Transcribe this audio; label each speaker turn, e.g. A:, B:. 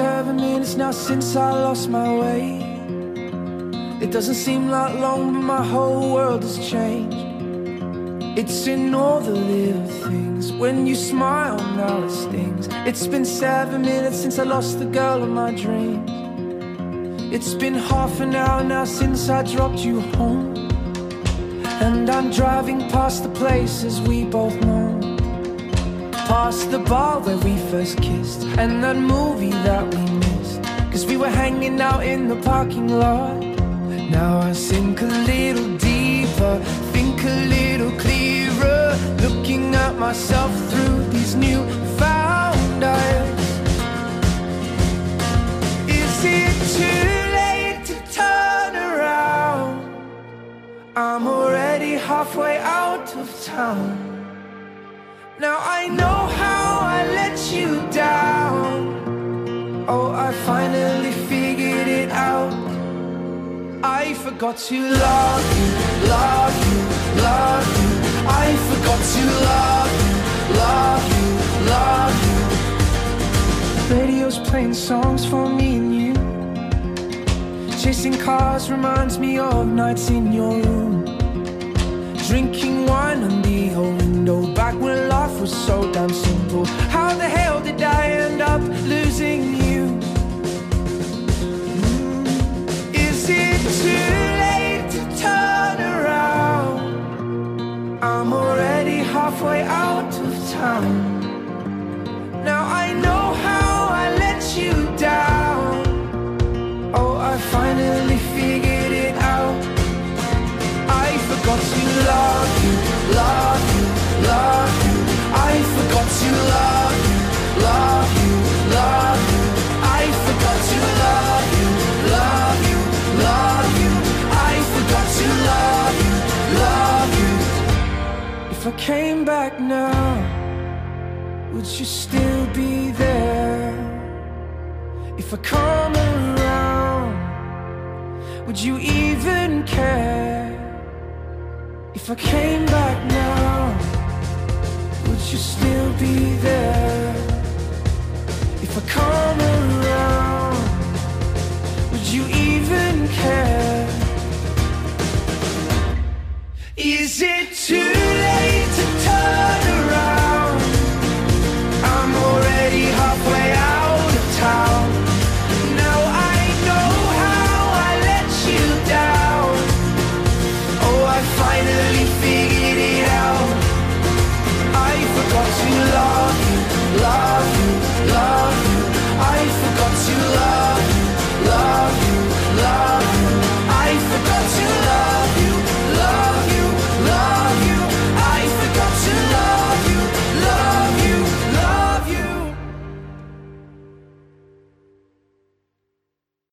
A: seven minutes now since I lost my way. It doesn't seem like long, but my whole world has changed. It's in all the little things. When you smile, now it stings. It's been seven minutes since I lost the girl of my dreams. It's been half an hour now since I dropped you home. And I'm driving past the places we both know. Past the bar where we first kissed. And that movie that we missed. Cause we were hanging out in the parking lot. Now I sink a little deeper, think a little clearer, looking at myself through these new found eyes. Is it too late to turn around? I'm already halfway out of town. Now I know how I let you down. Oh, I finally figured it out. I forgot to love you, love you, love you. I forgot to love you, love you, love you. Radio's playing songs for me and you. Chasing cars reminds me of nights in your room. Did I end up losing you? Hmm, is it too late to turn around? I'm already halfway out of town. Now I know how I let you down. Oh, I finally figured came back now, would you still be there? If I come around, would you even care? If I came back now, would you still be there? If I come around, would you even care? Is it too finally figured it out. I forgot to love you, love you